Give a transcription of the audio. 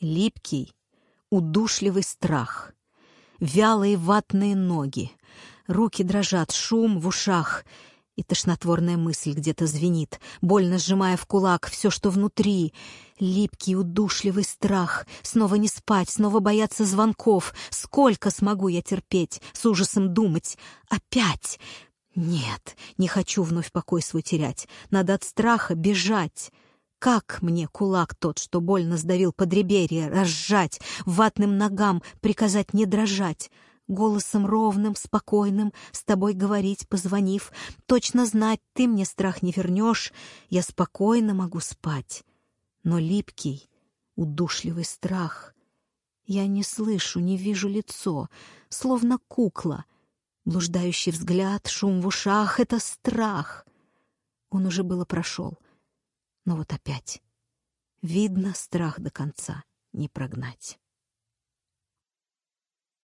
Липкий, удушливый страх. Вялые ватные ноги. Руки дрожат, шум в ушах. И тошнотворная мысль где-то звенит, больно сжимая в кулак все, что внутри. Липкий, удушливый страх. Снова не спать, снова бояться звонков. Сколько смогу я терпеть, с ужасом думать? Опять! Нет, не хочу вновь покой свой терять. Надо от страха бежать. Как мне кулак тот, что больно сдавил подреберье, разжать, ватным ногам приказать не дрожать? Голосом ровным, спокойным, с тобой говорить, позвонив, точно знать, ты мне страх не вернешь, я спокойно могу спать. Но липкий, удушливый страх. Я не слышу, не вижу лицо, словно кукла — Блуждающий взгляд, шум в ушах — это страх. Он уже было прошел. Но вот опять. Видно, страх до конца не прогнать.